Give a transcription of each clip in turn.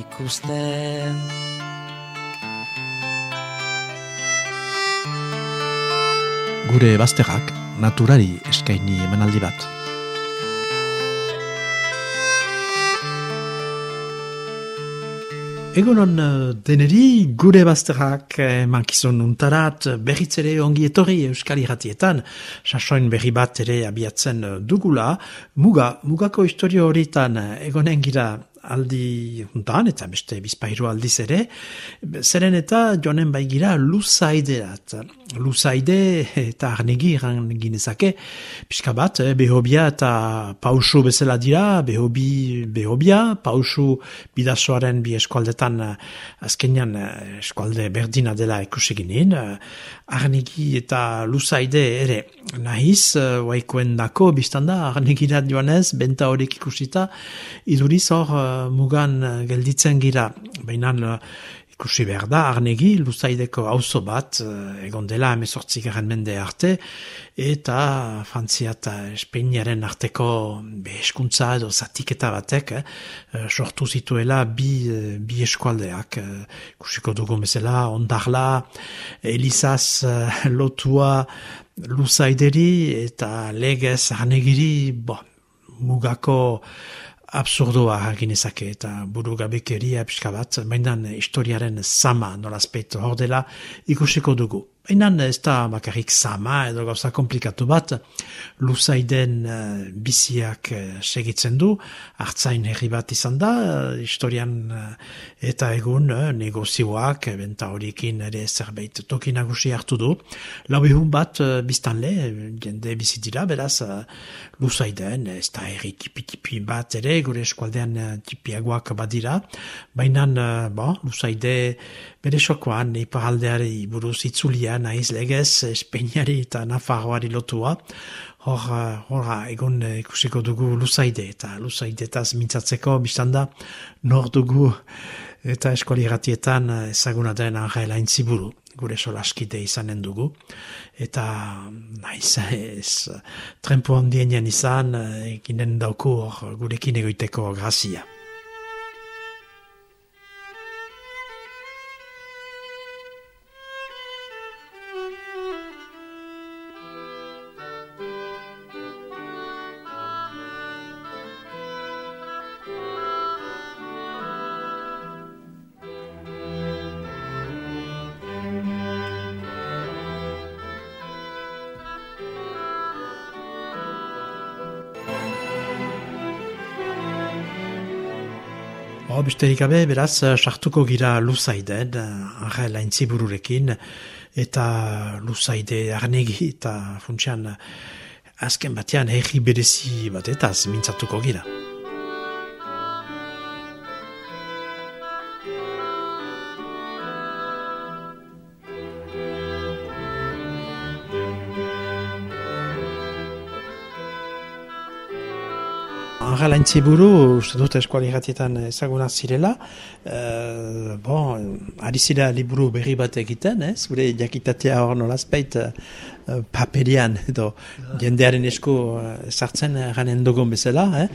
ikusten. Gure bazterrak naturari eskaini emanaldi bat. Egonon eh, deneri gure bazterrak eh, mankizon untarat berriz ere ongi etorri euskal irratietan, sasoin berri bat ere abiatzen dugula, muga, mugako historio horietan egonen gira aldi juntan, eta beste bizpairu aldiz ere, zeren eta joanen baigira luzaiderat. Luzaide eta arnegi iran ginezake, pixka bat, eh, behobia eta pausu bezala dira, behobi, behobia, pausu bidazoaren bi eskualdetan eh, azkenean eh, eskualde berdina dela ikusi ginen, arnegi eta luzaide ere nahiz, waikoen dako, biztanda, arnegirat joanez, benta horiek ikusita, iduriz hor mugan eh, gelditzen gira, baina ikusi behar da, arnegi, luzaideko auzo bat, uh, egon dela emezortzik mende arte, eta Frantzia eta Espeiniaren arteko beheskuntza edo zatiketa batek, eh, sortu zituela bi, bi eskualdeak, ikusiko dugu mesela, ondarla, elizaz lotua, luzaideri, eta legez arnegiri, bo, mugako absurdoa ginezake eta buru gabekeria pixka bat, maindan historiaren sama nolazpeit hor dela ikusiko dugu. Einan ez da bakarrik sama edo gauza komplikatu bat, luzaiden uh, biziak uh, segitzen du, hartzain herri bat izan da, uh, historian eta egun negozioak, benta horiekin ere zerbait toki nagusi hartu du. Lau ehun bat uh, biztan le, jende bizitira, beraz, uh, luzaiden, ez da herri tipi-tipi bat ere, gure eskualdean tipiagoak badira, baina, uh, bon, luzaide bere sokoan, iparaldeari buruz itzulia, naiz legez Espeñari eta Nafarroari lotua, hor, hor egon ikusiko dugu luzaide eta luzaide eta mintzatzeko biztanda nor dugu eta eskuali ratietan ezaguna den arraela intziburu gure solaskide izanen dugu eta naiz ez trempo handien izan eginen dauko gurekin egoiteko grazia. Besterik gabe, beraz, sartuko gira luzaiden, arre laintzi bururekin, eta luzaide arnegi, eta funtsian, azken batean, herri berezi bat, eta mintzatuko gira. Arra buru, uste dut eskuali gatietan ezaguna zirela. Uh, bon, ari zira liburu berri bat egiten, eh? zure jakitatea hor nolazpeit uh, paperian, edo jendearen esku uh, sartzen ganen dogon bezala. Eh?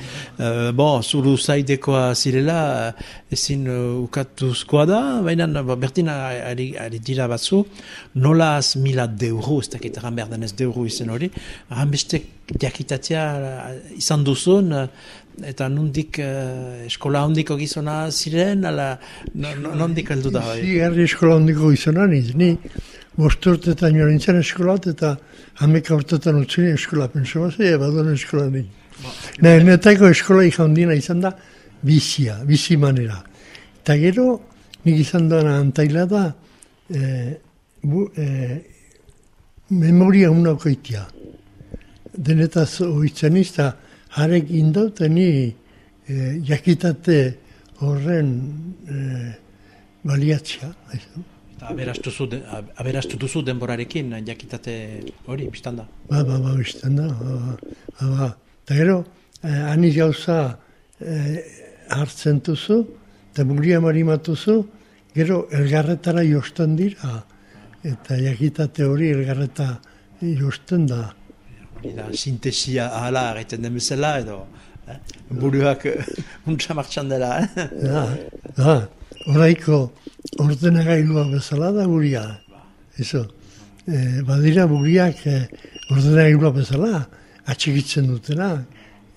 Bon, zuru zaidekoa zirela, ezin ukatuzkoa da, baina bertina ari, ari dira batzu, nolaz mila deuro, ez dakit egan behar denez deuro izen hori, ahan beste jakitatea izan duzun, eta nondik eskola hondiko gizona ziren, ala nondik heldu da? Bai? Si, herri eskola hondiko gizona niz, ni bosturtetan joan nintzen eskolat eta hameka urtetan utzini eskola, penso bat, ea badon eskola ni. Ne, netako eskola ikondina izan da bizia, bizi manera. Eta gero, nik izan dana antaila da, e, bu, e, memoria unakoitia. Denetaz oitzen izta, harek indauteni e, jakitate horren e, baliatzia. haizu. Eta aberastu, zu, de- ab- aberastu duzu denborarekin jakitate hori, biztan da. Ba, ba, ba, bizten da. Ba, ba, ba. Eta gero, eh, aniz gauza eh, hartzen duzu, eta buria marimatuzu, gero elgarretara josten dira. Eta jakitate hori elgarreta josten da. Da, sintesia ahala egiten den bezala, edo eh? buruak eh, untsa martxan dela. Eh? Da, da, oraiko ordenagailua bezala da buria. Eso, eh, badira buriak eh, ordenagailua bezala, atxigitzen dutena,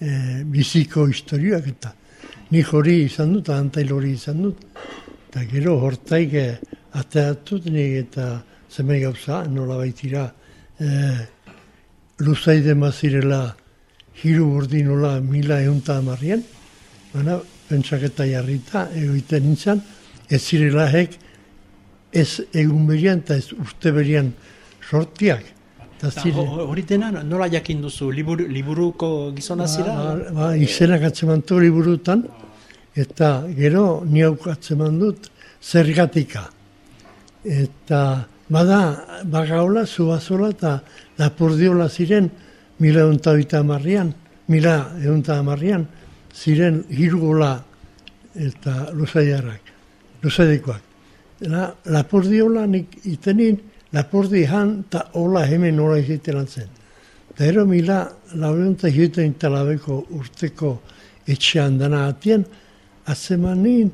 eh, biziko historioak eta nik hori izan dut, antail hori izan dut, eta gero hortaik eh, ateatut nik eta zemei gauza, nola baitira, eh, luzaide mazirela hiru urdinola mila eunta amarrian, baina pentsaketa jarrita egoiten nintzen, ez zirela hek ez egun berian eta ez urte berian sortiak. Hori dena nola jakin duzu, liburu, liburuko gizona zira? ba, ba, izenak atzeman du liburutan, eta gero ni hauk atzeman dut zergatika. Eta bada bagaola, zubazola eta lapurdiola ziren mila eunta oita amarrian, mila eunta amarrian, ziren hirugola eta luzaiarrak, luzaidikoak. La, lapurdiola nik itenin, lapurdi han eta hola hemen nola iziten zen. Eta ero mila laureunta hiuten talabeko urteko etxean dana atien, atzemanin,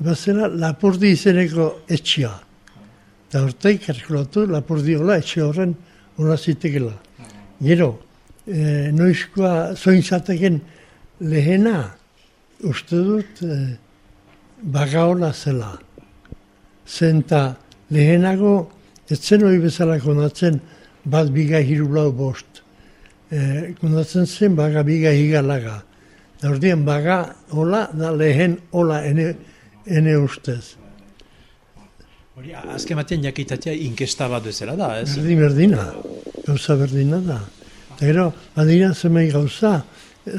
bazela lapurdi izeneko etxea. Eta horteik kalkulatu lapurdiola etxe horren hola zitekela. Gero, e, noizkoa zoinzateken lehena, uste dut, e, bagaola zela. Zenta lehenago, etzen hori bezala konatzen, bat biga hiru lau bost. E, konatzen zen baga biga higalaga. Da ordean baga hola da lehen hola ene, ene ustez. Hori, azken batean jakitatea inkesta bat bezala da, ez? Berdin berdina, gauza berdina da. Eta gero, badira zemei gauza,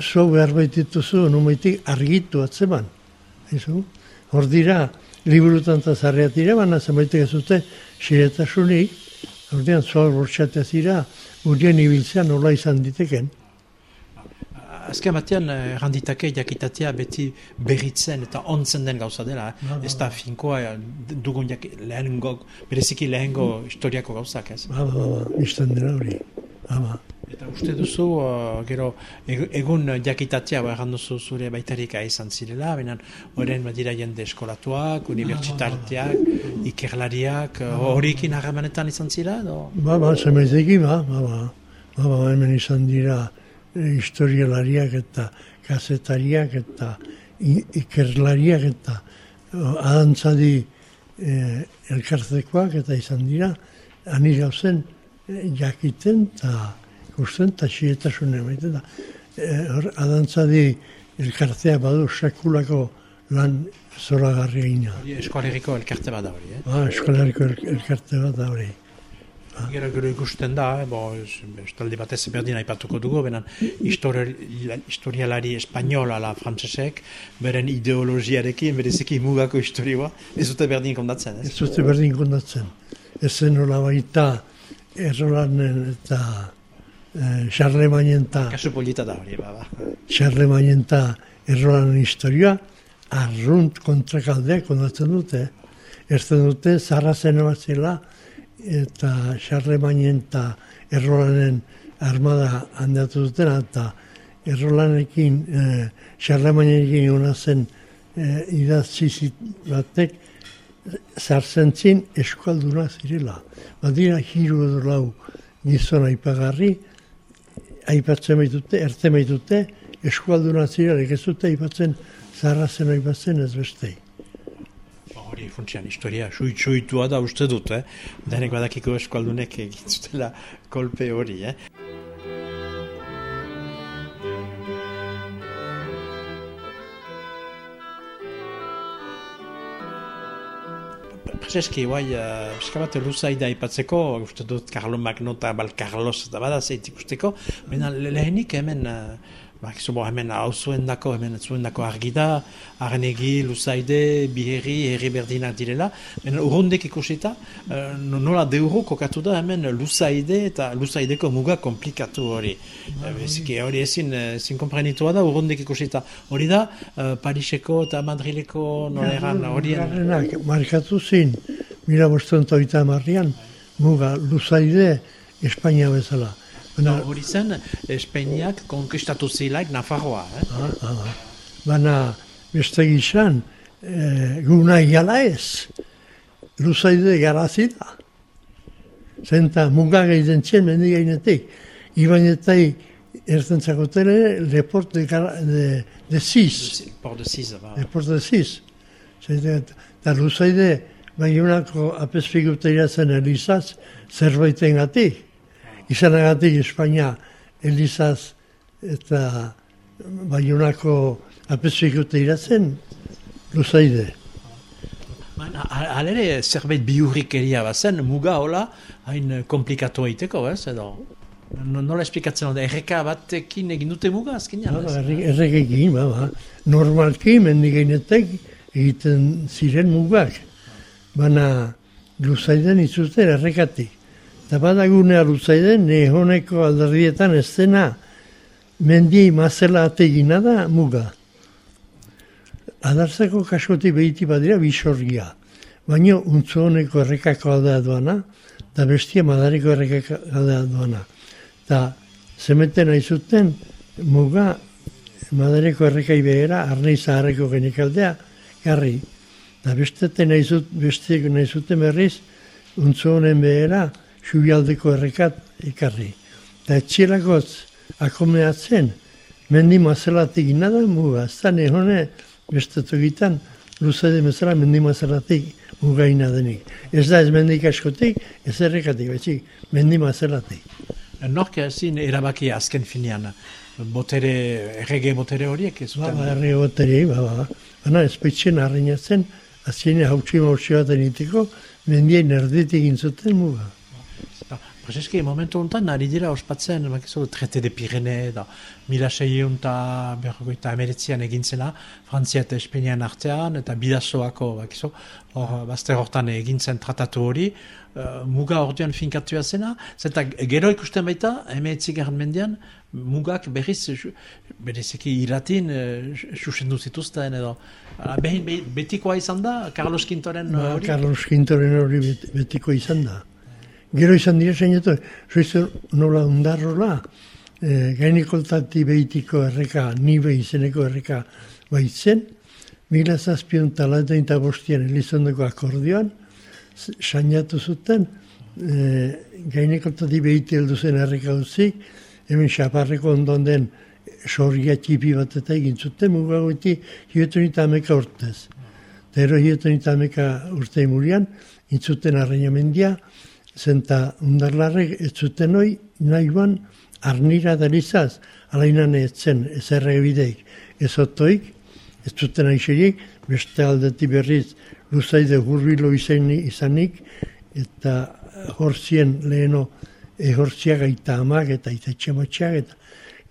zo behar baitituzu, numaitik argitu atzeman. Eizu? Hor dira, liburutan eta zarreat dira, baina zenbaitek ez dute xiretasunik, ordean zoa bortxatea zira, urien ibiltzean nola izan diteken. Azken batean, eh, erranditake jakitatea beti berritzen eta ontzen den gauza dela. Eh? Ba, ba, Ez da finkoa eh, dugun jak, lehenengo, bereziki lehenengo historiako gauzak, ez? Ba, ba, ba, izten dira hori. Ba, ba. Eta uste duzu, uh, gero, eg- egun jakitatea, ba, erran duzu zure baitarik izan zirela, benen horren badira jende eskolatuak, unibertsitarteak, ikerlariak, uh, horiekin harremanetan izan zira, edo? Ba, ba, zemeiteki, ba, ba, ba, ba, ba, hemen izan dira e, historialariak eta kazetariak eta ikerlariak eta adantzadi e, elkartekoak eta izan dira, ani gauzen e, jakiten eta ikusten eta xietasun emaiten da. Hor, adantzadi elkartea badu sekulako lan zoragarria ina. Hori Eskoaleriko elkarte bat da hori, eh? Ba, eskolariko el- elkarte bat da hori. Gero gero ikusten da, eh, bo, es- estaldi batez berdin aipatuko dugu, histori- historialari espanol ala frantzesek, beren ideologiarekin, bereziki mugako historioa, ez dute berdin kondatzen, ez? Ez dute berdin kondatzen. Ez zen nola baita errolanen eta e, Charlemagne eta Kasu polita da hori, ba, ba. Charlemagne eta errolanen historia arrunt kontrakaldeak kondatzen dute. Ezten dute zarrazen zela eta Charlemagne eta errolanen armada handatu dutena eta errolanekin, e, Charlemagnekin ona zen e, idatzi zit- batek zarzentzin eskualduna zirela. Badira hiru edo lau gizon aipagarri, aipatzen baitute, erten baitute, eskualduna zirela, ez dute aipatzen zarrazen aipatzen ez bestei. Ba, hori funtsian historia, suit, suitua da uste dut, eh? Denek badakiko eskualdunek egin zutela kolpe hori, eh? Prezeski, guai, uh, bat luzaida aipatzeko, uste dut Carlo Magno eta Bal Carlos eta bada zeit ikusteko, baina le- lehenik hemen uh, Bakizu, bo, hemen hau zuen dako, hemen zuen dako argi da, arnegi, luzaide, biherri, herri berdinak direla. Hemen urrundek ikusita, uh, nola deuro kokatu da hemen luzaide eta luzaideko muga komplikatu hori. Beziki, hori ezin, ezin komprenitua da urrundek ikusita. Hori da, uh, Pariseko eta Madrileko nola eran, hori... Markatu zin, mila boston toita marrian, muga luzaide Espainia bezala. Baina hori zen, Espainiak konkistatu zilaik Nafarroa, eh? Ah, ah, ah. Baina beste gizan, e, guna igala ez, luzaide garazi da. Zenta muga gehiten txen mendi gainetik. Ibainetai erten txakotele leport de, de, de Sis. Port de Sis, ba. Leport de Sis. Zenta, eta luzaide, baionako apesfiguteira zen elizaz, zerbaiten gatik izanagatik Espainia Elizaz eta Baionako apesfikute iratzen luzaide. Halere zerbait biurrik eria bazen, muga hola, hain komplikatu egiteko, ez, edo? Nola esplikatzen hori, erreka batekin egin dute muga azkenean? Ba, errekekin, ba, ba. Normalki, mendigainetek egiten ziren mugak. Baina, luzaiden izuzten errekatik. Eta badagunea lutzaiden, ne honeko alderdietan ez dena mendiei mazela ategina da muga. Adarzako kaskoti behiti badira bisorgia. Baina untzu honeko errekako aldea duana, eta bestia madariko errekako aldea duana. Eta zemeten aizuten muga madariko errekai behera, arnei zaharreko genik aldea, garri. Eta beste nahi zuten berriz, untzu honen behera, xubialdeko errekat ikarri. Eta etxilakotz akomeatzen, mendi mazelatik inada muga, ez da nehone bestatu gitan, luzade mezela mendi mazelatik muga inadenik. Ez da ez mendik askotik, ez errekatik, betxik, mendi mazelatik. Norke ezin erabaki azken finean, botere, errege botere horiek ez Ba, ba, errege botere, ba, ba. Baina ez petxen harrinatzen, azken hautsi mautsi baten iteko, mendien erditik intzuten muga. Pues eski, momentu honetan, nari dira ospatzen, makizu, trete de Pirene, da, mila seieun eta berrogoita emeretzian egintzena, Frantzia eta Espainian artean, eta bidazoako, makizu, hor, bazter hortan egintzen tratatu hori, uh, muga orduan finkatua zena, zeta gero ikusten baita, emeretzi garen mendian, mugak berriz, berezeki iratin, susendu uh, zituzten, edo, uh, behin betikoa izan da, Carlos Quintoren ba, hori? Carlos Quintoren hori betikoa izan da. Gero izan dira zeinetu, zoizu nola undarrola, e, gainikoltati behitiko erreka, nibe izeneko erreka baitzen, mila zazpion talaten eta bostian elizondeko akordioan, sainatu zuten, e, gainikoltati behiti heldu zen erreka dutzi, hemen xaparreko ondon den sorgia txipi bat eta egin zuten, mugagoiti hietu nita ameka urtez. Tero hietu nita ameka urte imurian, intzuten arrainamendia, zenta undarlarrek ez zuten hoi nahi ban arnira darizaz, alainan ez zen ez errebideik ez otoik, ez zuten aixerik, beste aldeti berriz luzaide hurbilo izanik, eta horzien leheno ehortziak aita amak eta itetxe matxak,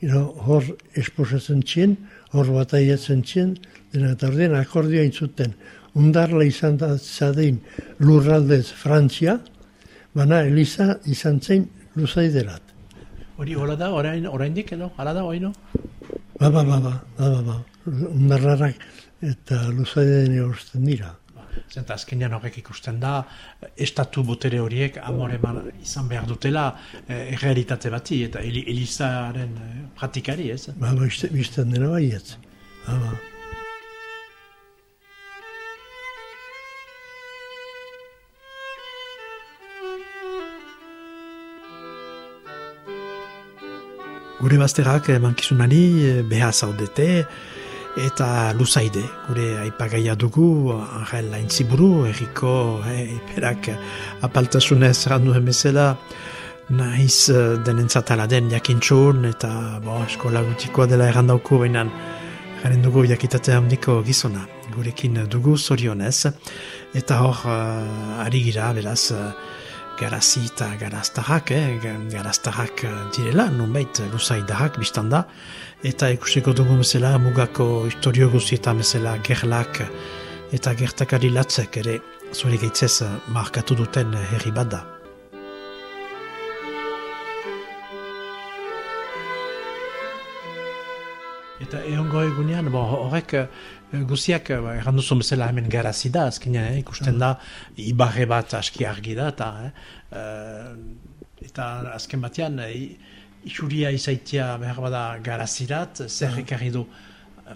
eta hor esposatzen txien, hor bat aiatzen txien, dena eta ordean akordioa intzuten. Undarla izan da zadein lurraldez Frantzia, Bana, Elisa izan zen luzaiderat. Hori, hola da, orain, orain dik edo? Hala da, oino? Ba, ba, ba, ba, ba, ba, ba. Undarrarak eta luzaideen eursten dira. Zenta azkenean horrek ikusten da, estatu botere horiek amore izan behar dutela eh, realitate bati eta Elisaren eh, pratikari, ez? Ba, ba, bizten dena baietz. Ba, ba. Gure bazterrak mankizunari eh, beha zaudete eta luzaide. Gure aipagaia dugu, Angel Aintziburu, erriko eh, iperak apaltasunez randu emezela, nahiz eh, denentzatala den jakintxun eta bo, eskola gutikoa dela errandauko behinan garen dugu jakitate handiko gizona. Gurekin dugu zorionez eta hor uh, ari gira, beraz, garazi eta garaztarrak, eh, garaztarrak direla, nunbait luzaidarrak biztan da, eta ikusiko dugu bezala mugako historio guztietan bezala gerlak eta gertakari latzek ere zure gaitzez markatu duten herri bat da. Eta egongo egunean, horrek uh, guziak, uh, errandu zuen bezala hemen garazi da, azkenean, eh, ikusten da, ibarre bat aski argi da, eta, eh, eta azken batean, uh, isuria izaitia behar bada garazirat, zer ekarri du,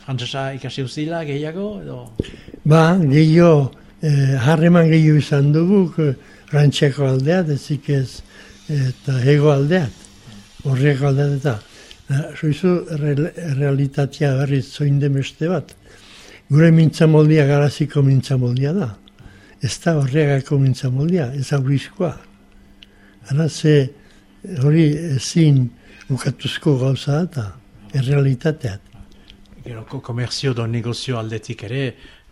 frantzesa ikasi uzila gehiago, edo? Ba, gehiago, eh, harreman gehiago izan dugu, rantxeko aldeat, ezik ez, eta hego aldeat, horreko aldeat eta, Soizu realitatea berriz zoinde beste bat. Gure mintza moldia garaziko mintza moldia da. Ez da horregako mintza moldia, ez aurrizkoa. Hara ze hori ezin ukatuzko gauza da, errealitateat. Gero komerzio do negozio aldetik ere,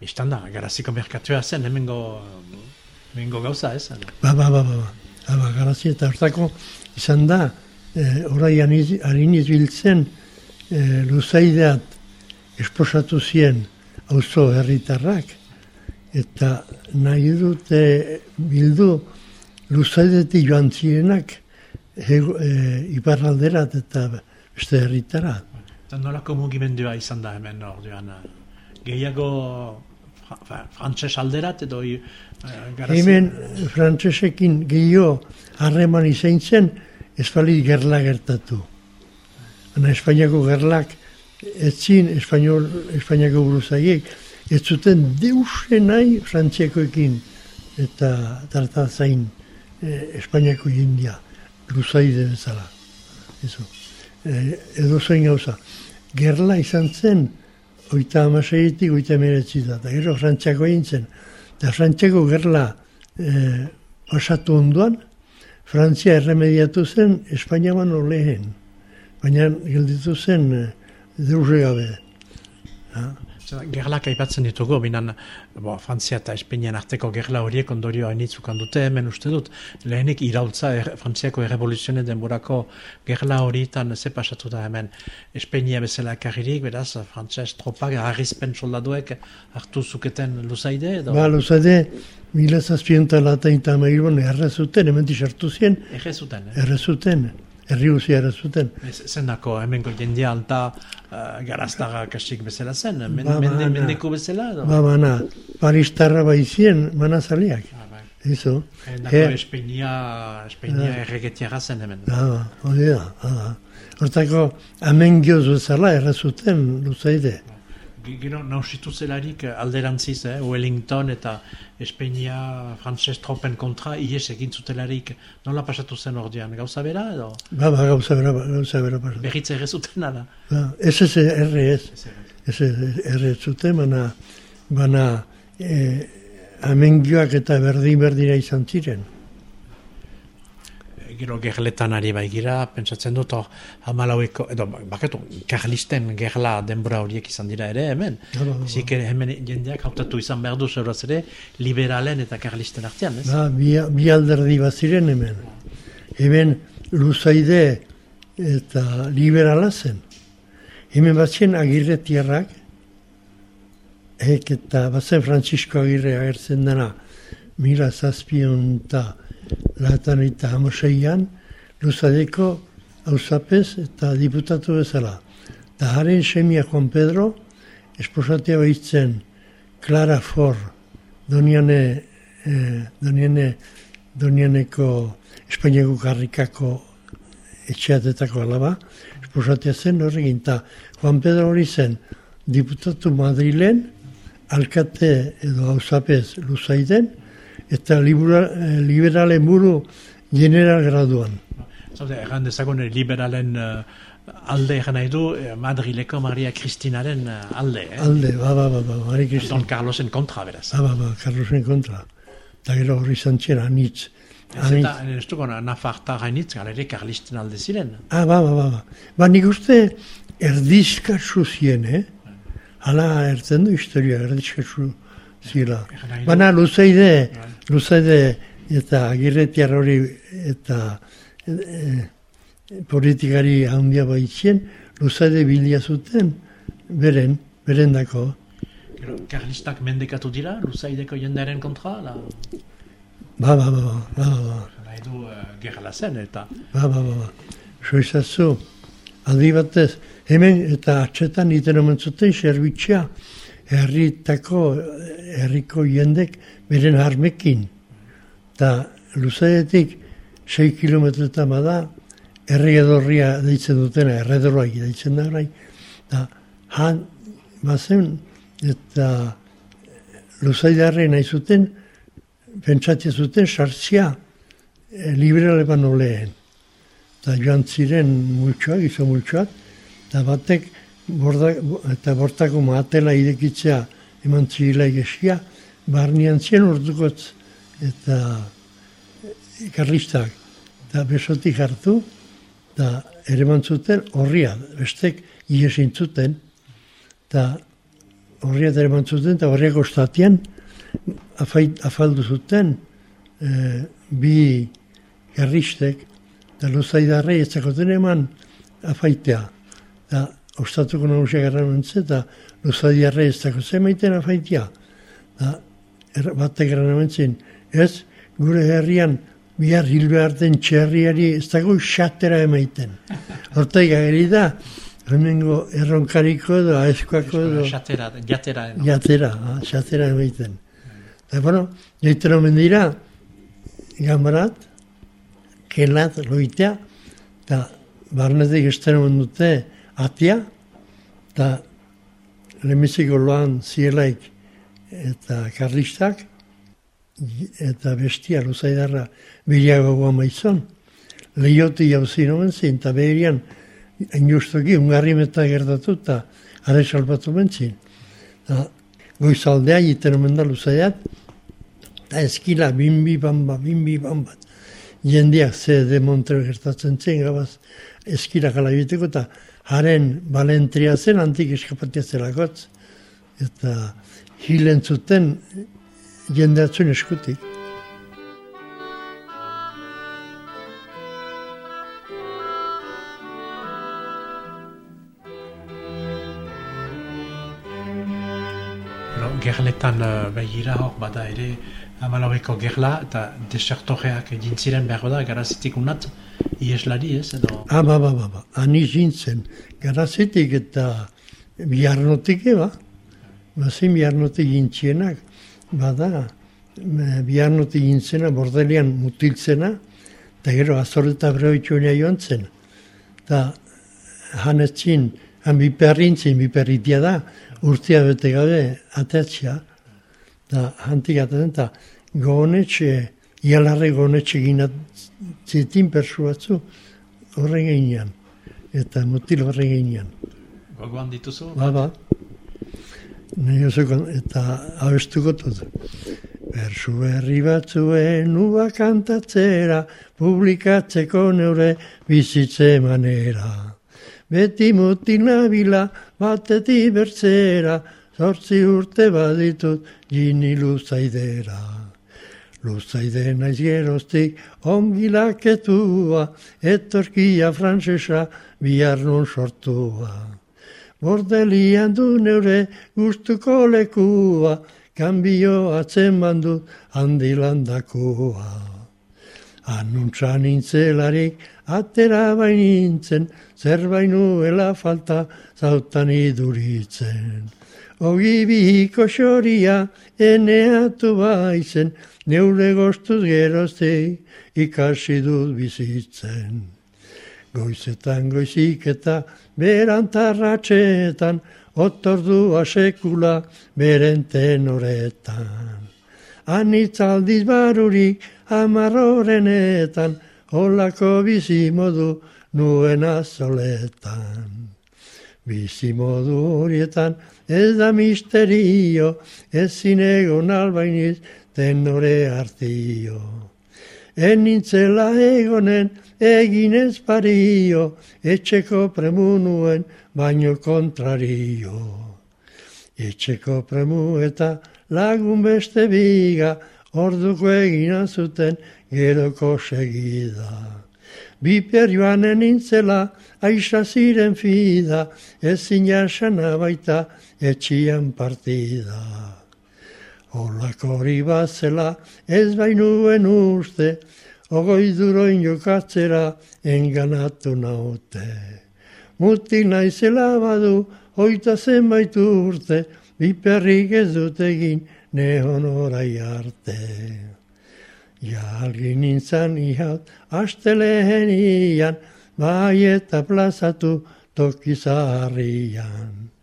biztan da, garaziko merkatua zen, hemengo, hemengo gauza ez? Ba, ba, ba, ba, ba, ba garazi eta hortako izan da, eh, orai harin izbiltzen eh, luzaideat esposatu zien auzo herritarrak eta nahi dute bildu luzaidetik joan zirenak eh, iparralderat eta beste herritara. Eta nolako mugimendua izan da hemen orduan? Gehiago fra, frantses alderat edo uh, Hemen frantsesekin gehiago harreman izan zen, ez gerla gertatu. Ana Espainiako gerlak, ez zin Espainiol, Espainiako buruzaiek, ez zuten deusen nahi frantziakoekin eta tarta zain eh, Espainiako jindia, luzaide bezala. Ezo. Eh, edo zein gauza. Gerla izan zen, oita amaseitik, oita meretzi da, eta gero frantziako egin zen. Eta frantziako gerla eh, pasatu onduan, Frantzia erremediatu zen Espainia bano lehen, baina gelditu zen e, deurre gabe. Gerlak aipatzen ditugu, binan bo, Frantzia eta Espainian arteko gerla horiek ondorio hainitzukan dute, hemen uste dut, lehenik irautza er, Frantziako errevoluzionen denborako gerla horietan ze pasatu da hemen Espainia bezala karririk, beraz, Frantzia estropak, arrizpen soldaduek hartu zuketen luzaide? Edo? Ba, luzaide, mila zazpienta lata eta mailbon errezuten, hemen tixartu zien. Errezuten, eh? Errezuten herri guzi zuten. Zendako, hemenko jendia alta uh, garaztaga kasik bezala zen, men, ba, mende, mendeko bezala? Do? Ba, bana, paristarra baizien, mana zaliak. Ah, bai. Izo. Endako, eh, espeinia, espeinia ah. erregetiara zen hemen. Ah, ba, hori da, ah, Hortako, hemen gioz bezala errazuten luzaide. Ba. Gero, nausitu zelarik alderantziz, eh, Wellington eta Espeinia Frances Tropen kontra ies egin zutelarik nola pasatu zen ordean, gauza bera edo? Ba, ba, gauza bera, gauza bera pasatu. Berritze ere zuten ala? Ba, ez ez erre ez. Ez erre zuten, baina, baina, eh, amengioak eta berdin berdina izan ziren gero gerletan ari bai gira, pentsatzen dut hor hamalaueko, edo baketu, karlisten gerla denbora horiek izan dira ere hemen. Zik hemen jendeak hautatu izan behar du zeroz ere, liberalen eta karlisten artean, ez? Ba, bi, bi alderdi bat ziren hemen. Hemen luzaide eta liberala zen. Hemen bat zen agirre tierrak, ek eta bat zen Francisco agirre agertzen dena, mila zazpion eta latan eta hamoseian, luzadeko hausapez eta diputatu bezala. Da haren semia Juan Pedro, esposatea behitzen Clara For, doniane, eh, doniane, donianeko Espainiako karrikako etxeatetako alaba, esposatea zen horrekin, eta Juan Pedro hori zen diputatu Madrilen, alkate edo hausapez luzaiden, eta eh, liberalen buru general graduan. Zaude, erran dezagun liberalen uh, alde egan nahi du eh, Madrileko Maria Cristinaren alde, eh? Alde, ba, ba, ba, ba, Maria Cristina. Don Carlosen kontra, beraz. Ba, ba, ba, Carlosen kontra. Eta gero horri zantzien, anitz. Ez eta, ez dugu, nafarta gainitz, galere Carlisten alde ziren. Ah, ba, ba, ba, ba. Ba, nik uste erdizka zuzien, eh? Hala, ertzen du historia, erdizka zuzien zila. Baina luzeide, luzeide eta agirretiar hori eta e, e, politikari handia baitzien, luzaide bilia zuten, beren, beren dako. Gero, Karlistak mendekatu dira, luzaideko jendearen kontra, la... Ba, ba, ba, ba, ba, ba. Nahi du uh, gerla zen, eta Ba, ba, ba, ba. Soizazu, aldi batez, hemen eta atxetan iten omen zuten serbitxea, herritako, herriko jendek beren armekin. Ta luzaetik 6 kilometretan bada, erregedorria deitzen dutena, erredorroak deitzen da orain, eta han, bazen, eta luzaidarre nahi zuten, pentsatzen zuten sartzia e, liberale lehen. Eta joan ziren multsoak, izo multsoak, eta batek borda, eta bortako maatela irekitzea eman zirela egesia, barnean zien urtukotz eta karlistak. Eta besotik hartu, eta ere zuten horria, bestek iesin zuten, eta horria ere zuten, eta horriak ostatian, afait, afaldu zuten e, bi gerristek, eta luzaidarre ez eman afaitea. Eta ostatuko nagusia gara mentze, eta luzaidarre ez zakoten maiten afaitea. Eta er, batek gara ez gure herrian bihar hil behar den txerriari ez dago xatera emaiten. Hortaik ageri da, hemengo erronkariko edo, aezkoako edo... Xatera, jatera. Jatera, ah, xatera emaiten. Eta, bueno, jaiten omen dira, gambarat, kelat, loitea, eta barnetik esten omen dute atia, eta lemiziko loan zielaik eta karlistak, eta bestia luzaidarra biliago goa maizon. Lehioti jauzin omen zin, eta behirian, injustoki, ungarri meta gertatu, eta are salbatu mentzin goizaldea egiten omen da luzaiat, eta eskila bimbi bamba, bimbi bamba. Jendiak ze de Montreo gertatzen zen, gabaz eskila gala egiteko, eta haren balentria zen antik eskapatia zelakotz, eta hilen zuten jendeatzen eskutik. gerletan uh, begira hor bada ere amalaueko gerla eta desertoreak jintziren behar da garazitik unat ieslari ez edo? Ah, ba, ba, ba, ba. Ani jintzen garazitik eta biarnotik eba. Bazin biarnotik jintzienak bada biarnotik jintzena bordelian mutiltzena eta gero azoreta breoitxu joan zen. Eta hanetzin, han biperrintzin, biperritia da, urtia bete gabe atetxea, da hantik atatzen, eta gogonetxe, ialarre gogonetxe ginat zitin persu batzu horren geinean, eta mutil horren geinean. Gogoan dituzu? Ba, ba. eta abestuko dut. Bersu berri batzuen uba kantatzera, publikatzeko neure bizitze manera. Beti mutil nabila, batetik bertzera, zortzi urte baditut gini luzaidera. Luzaide naiz geroztik ongi laketua, etorkia frantzesa bihar non sortua. Bordelian du neure gustuko lekua, kanbio atzen bandu handi landakua. Anuntza nintzelarik atera bainintzen, zer bainuela falta zautan iduritzen. Ogi bihiko xoria eneatu baizen, neure goztuz gerozte ikasi dut bizitzen. Goizetan goizik eta berantarratxetan, otordu asekula beren tenoretan. Anitzaldiz barurik amarrorenetan, holako bizi modu nuen azoletan. Bizi modu horietan ez da misterio, ez zinegon albainiz tenore hartio. En nintzela egonen egin ez pario, etxeko premunuen baino kontrario. Etxeko premu eta lagun beste biga, orduko egina zuten geroko segida. Biper joanen intzela, aixa ziren fida, ezin jasana baita etxian partida. Olako hori bazela, ez bainuen uste, ogoi duroin jokatzera enganatu naute. Mutik naizela badu, hoita zenbait urte, biperrik ez dut egin, nehon orai arte. Jalgi nintzan ihat, aste lehen ian, bai eta plazatu tokizarrian.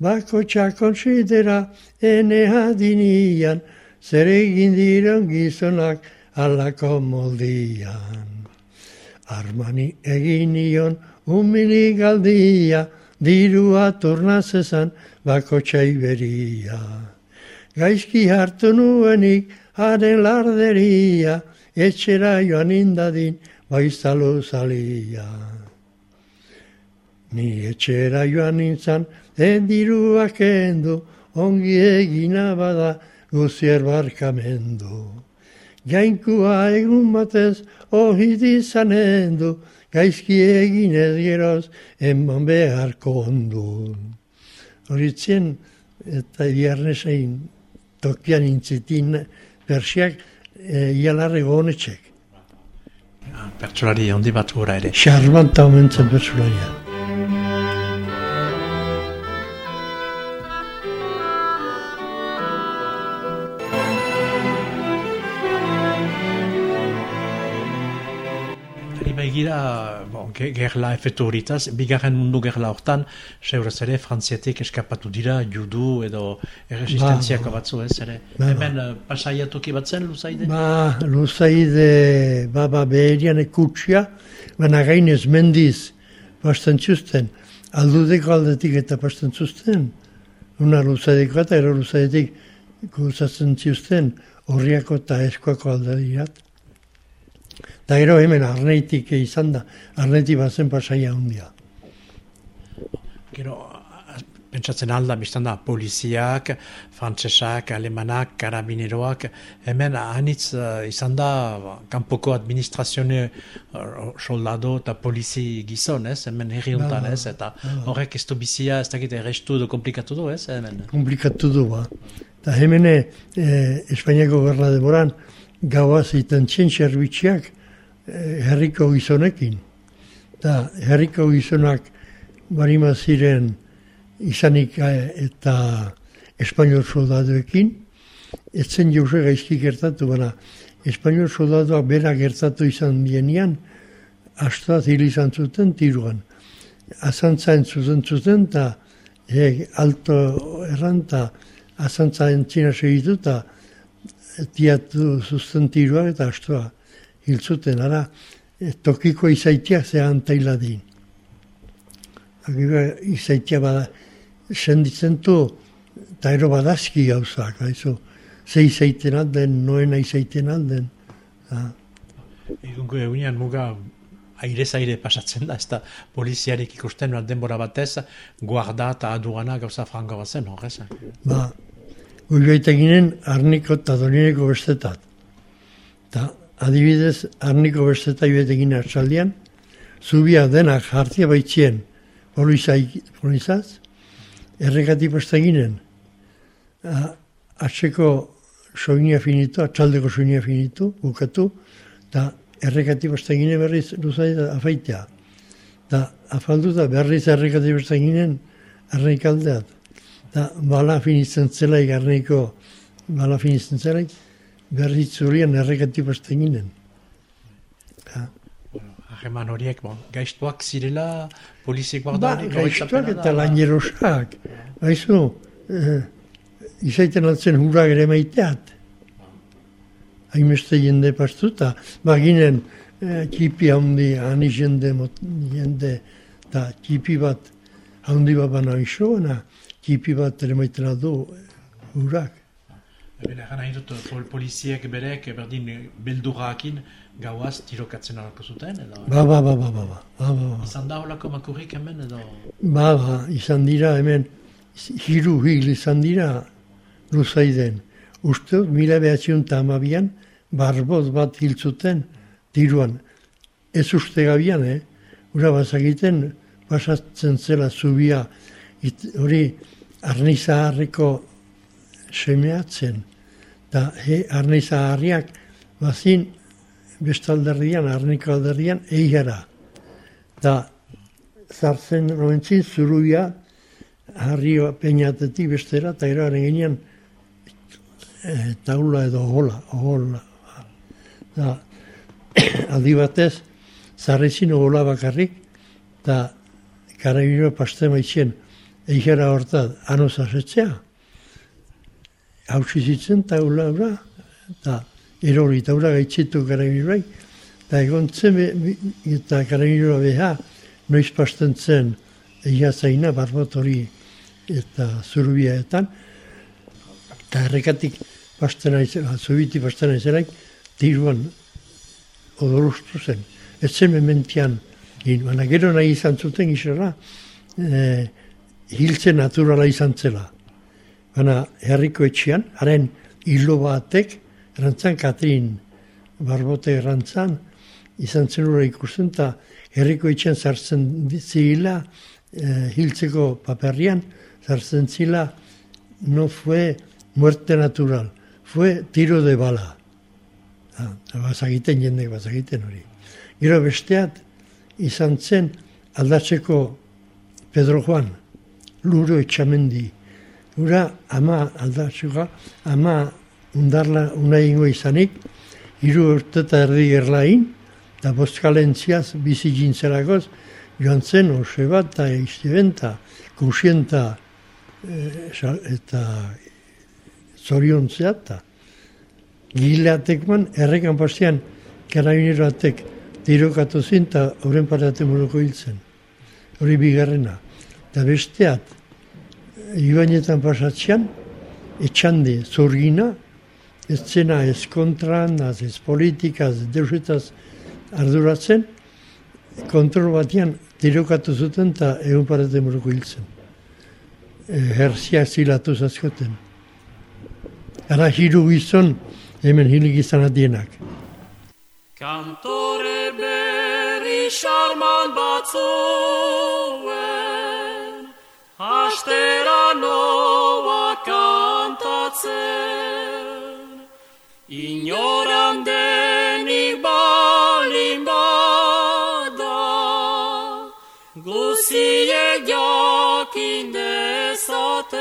Bako txakonsidera ene hadinian, zer egin diren gizonak alako moldian. Armani egin nion umili galdia, dirua turnazezan bako txaiberia. Gaizki hartu nuenik haren larderia, etxera joan indadin baizalo zalia. Ni etxera joan nintzan, den diruak endu, ongi egina bada guzier barkamendu. Jainkua egun batez, ohit izan endu, gaizki egin ez geroz, eman beharko ondu. Horitzen, eta biarnesain tokian intzitin, persiak e, ialarre gonetxek. Pertsolari handi bat gura ere. Xarmanta omentzen pertsolaria. Gerla efetu horitaz, bigarren mundu gerla hortan, seurez ere, frantziatik eskapatu dira, judu edo erresistenziako batzu ez ere. Ba, ba. Hemen eh, pasaiatoki bat zen, luzaide? Ba, luzaide, ba, ba, beherian ekutsia, baina gainez mendiz, pasten txusten, aldudeko aldetik eta pasten txusten, una luzaideko eta ero luzaidetik guzatzen txusten, horriako eta eskoako aldadirat. Eta gero hemen arneitik izan da, arneitik bazen pasaia handia. Gero, pentsatzen alda, biztan da, poliziak, frantsesak, alemanak, karabineroak, hemen anitz eh, izan da, ba, kanpoko administrazione eh, soldado eta polizi gizon, ez, hemen herri honetan, ez, eta horrek ez du bizia, ez dakit errestu edo komplikatu du, ez, hemen. komplikatu du ba. Eta hemene eh, Espainiako gerla demoran gaua ziten txen zerbitziak herriko gizonekin. Eta herriko gizonak barima ziren izanik eh, eta espainol soldaduekin, ez zen jauze gaizki gertatu, baina espainol soldaduak bera gertatu izan dienean, astoaz hil izan zuten tiruan. Azantza entzuten zuten, eta e, alto erran, eta azantza entzina segitu, eta tiatu zuzten tiruak eta astoa hil zuten. Ara, e, tokiko izaitiak zehan taila din. Gero izaitia bada, senditzen du, eta ero badazki gauzak, haizu. Ze izaiten alden, noena izaiten alden. Ha. Egungo egunean muga airez aire pasatzen da, ez da poliziarik ikusten bat denbora batez, guarda eta aduana gauza frango bat zen, horrez. Ba, goioita ginen arniko eta donineko bestetat. Ta, adibidez, arniko ginen atxaldian, zubia denak jartia baitzien polizaz, errekati posta ginen, a- atxeko soinia finitu, atxaldeko soinia finitu, bukatu, eta errekati posta ginen berriz luzai afaitea. Eta afaldu da berriz errekati posta ginen arneikaldeat. Eta bala finitzen zelaik, arneiko bala finitzen zelaik, berritzu horien erregatik beste ginen. Hageman bueno, horiek, bon, gaiztuak zirela, polizik bat ba, gaiztuak eta ba. lan jerosak. Baizu, eh, izaiten altzen hurra gere maiteat. Haimeste jende pastuta. Ba ginen, eh, kipi handi, ani jende, mot, jende, eta kipi bat, handi bat bana iso, kipi bat ere maitena du, hurrak. Bera, gana dut, eh, pol poliziek berek, eh, berdin, eh, beldurrakin gauaz tirokatzen alako zuten, edo? Ba, ba, ba, ba, ba, ba, ba, ba, ba. Izan da holako makurrik hemen, edo? Ba, ba, izan dira hemen, hiru hil izan dira, luzaiden. Uste, mila behatziun tamabian, barboz bat hiltzuten tiruan. Ez uste gabian, eh? Ura bazakiten, pasatzen zela zubia, hori, arnizaharriko semeatzen, eta he, arnizaharriak bazin bestalderrian, arniko alderrian, eigara. Da, zartzen roentzin, zurubia, harrio peinatetik bestera, eta eroaren ginean, e, taula edo hola, hola. Da, aldi batez, zarrezin hola bakarrik, eta karabiro paste maitzen, eigera horta, ano zazetzea. Hau zitzen taula ura, eta erori taula gaitzitu karabiroak, eta egon zen, eta karabiroa beha, noiz pasten zen, egia zaina, barbot hori, eta zurbiaetan, eta errekatik pastena izela, zubiti pastena izelaik, tiruan odolustu zen. Ez zen mementian, baina gero nahi izan zuten izela, e, hiltze naturala izan zela. Baina herriko etxian, haren hilo batek, erantzan Katrin Barbote erantzan, izan zen ikusten, eta herriko etxian zartzen zila, e, hiltzeko paperrian, zartzen zila, no fue muerte natural fue tiro de bala. Ah, bazagiten jendek bazagiten hori. Gero besteat izan zen aldatzeko Pedro Juan, luro etxamendi. Ura ama aldatzeko, ama undarla unai ingo izanik, hiru urte eta erdi gerlain, eta boskalentziaz bizi jintzerakoz, joan zen bat eta iztibenta, konsienta e, eta zoriontzea eta gileatek man, errekan postean karabineroatek tirokatu zin eta horren parate moruko hiltzen. Hori bigarrena. Eta besteat, ibainetan pasatzean, etxande zorgina, ez zena ez kontran, ez politikaz, deusetaz arduratzen, kontrol batean tirokatu zuten eta egun parate moruko hiltzen. E, Herzia zilatu zazkoten. Ara hiru gizon, hemen hilik izan adienak. Kantore berri charman batzuen, Astera noa kantatzen, Inoran denik balin bada, Guziek jakin dezaten,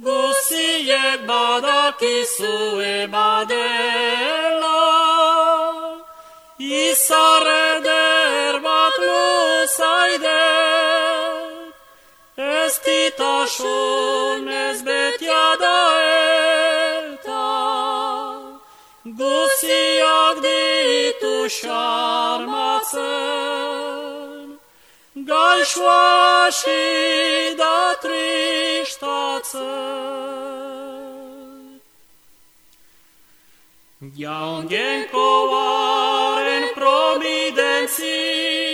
Guziek badakizue badela. Izar ditasun ez betia da eta Guziak ditu xarmatzen Gaixoa da tristatzen. Jaungen koaren providentzia,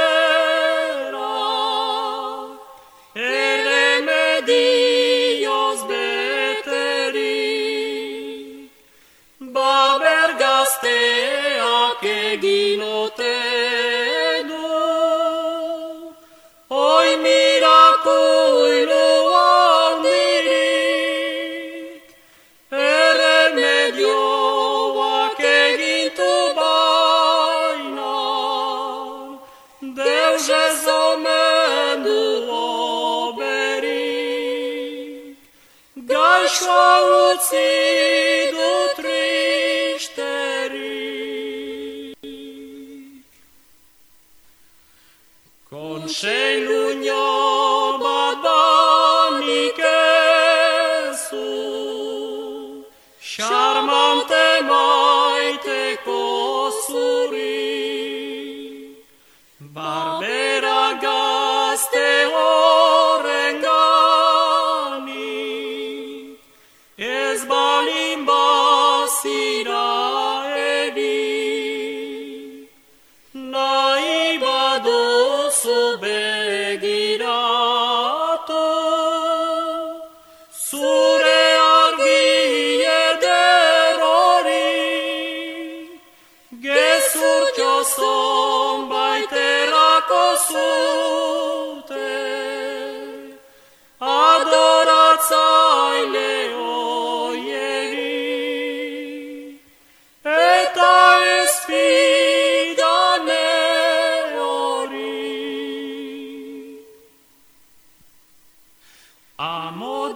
utzi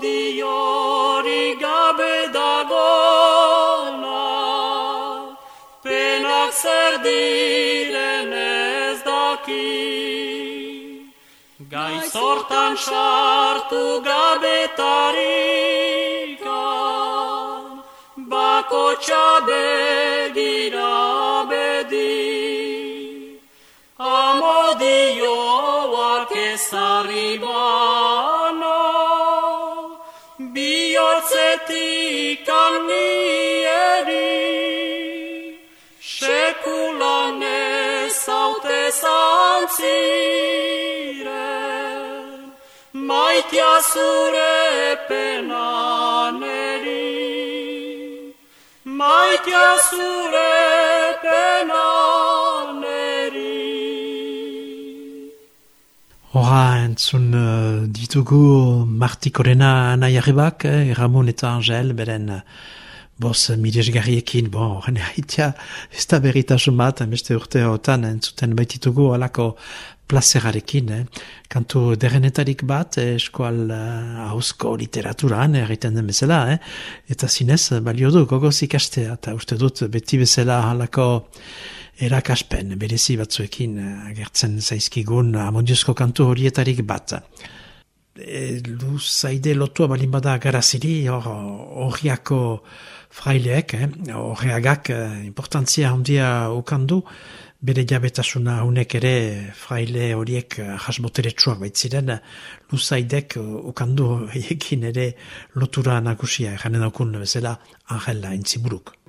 Amodiori gabe dagona, penak zer ez daki. Gai sortan sartu gabetarikan, bako txabegira bedi. Amodioak ezarri bana, bihotzetik anieri, sekulan ezaute zantziren, maitia zure penaneri, maitia zure penaneri. Hora, entzun uh, ditugu Martikorena nahiarribak, eh, Ramon eta Angel, beren uh, bos miresgarriekin, bon, horren haitia, ez da berritasun bat, beste urte hotan entzuten baititugu alako plazerarekin, eh. kantu derrenetarik bat, eh, eskual uh, hausko literaturan, egiten den bezala, eh. eta zinez, balio du, gogoz ikastea, eta uste dut beti bezala halako erakaspen berezi batzuekin eh, agertzen zaizkigun amodiozko kantu horietarik bat. E, luzaide lotua balin bada garaziri hor horriako fraileek, eh, eh, importantzia handia ukandu, bere jabetasuna unek ere fraile horiek eh, jasboteretsuak baitziren, luzaidek ukandu haiekin ere lotura nagusia, janen daukun bezala Angela Intziburuk.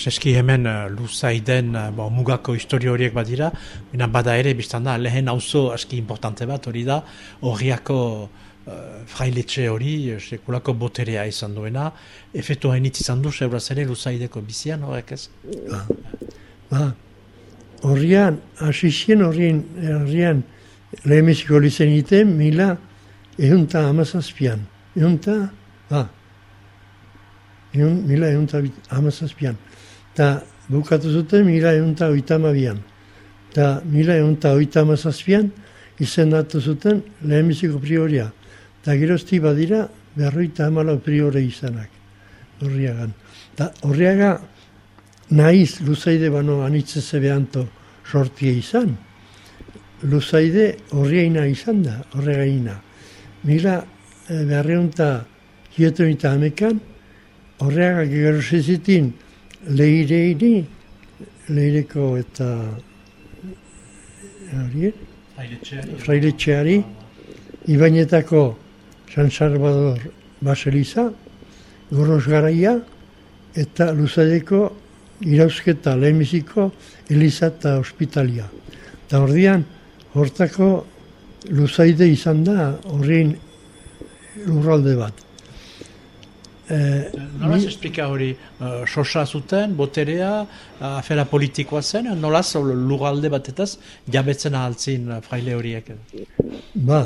Prezeski hemen uh, luzaiden uh, bo, mugako historio horiek badira, bina bada ere biztan da lehen auzo aski importante bat hori da, horriako uh, frailetxe hori, sekulako boterea izan duena, efetu hainit izan du, seuraz ere luzaideko bizian horrek ez? Ba, ba, horrian, asizien horrien, horrian, lehemeziko lizen iten, mila, ehunta amazazpian. Ehunta, ba, ehun, mila ehunta amazazpian. Ta bukatu zuten mila ehunta oita amabian. Ta mila ehunta oita amazazpian, izendatu zuten lehemeziko prioria. Ta gerozti badira, berroita amala priore izanak. Horriagan. Ta horriaga, nahiz luzaide bano anitze zebeanto sortie izan. Luzaide horriaina izan da, horregaina. Mila e, berreunta hietonita amekan, horreaga gero leireini, leireko eta horiek, frailetxeari, Ibainetako San Salvador Baseliza, Goros Garaia, eta Luzaideko irauzketa lehenbiziko Eliza eta Hospitalia. Eta ordian, hortako luzaide izan da horrein lurralde bat. E, Nolaz esplika hori, uh, sosa zuten, boterea, uh, afera politikoa zen, nolaz lurralde batetaz jabetzen ahaltzin uh, fraile horiek. Ba,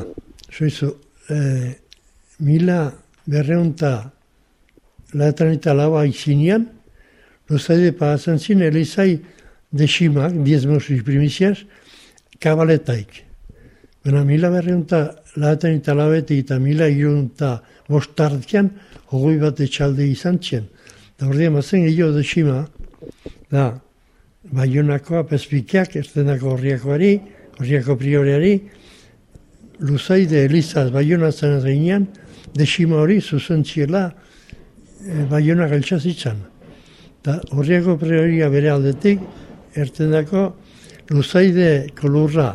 soizu, e, mila berreunta laetan eta laua izinean, luzaide pagatzen zin, elizai desimak, diezmosus primiziaz, kabaletaik. Baina mila berreunta laetan eta lauetik eta mila irunta bostartian, hogoi bat etxalde izan txen. Da ordean mazen gehiago desima, da, baionakoa pezpikeak, ertenako horriakoari, horriako prioreari, luzaide elizaz baionatzen zeinean, desima hori zuzentziela e, baiona galtsazitzan. Da horriako prioria bere aldetik, ertendako luzaide kolurra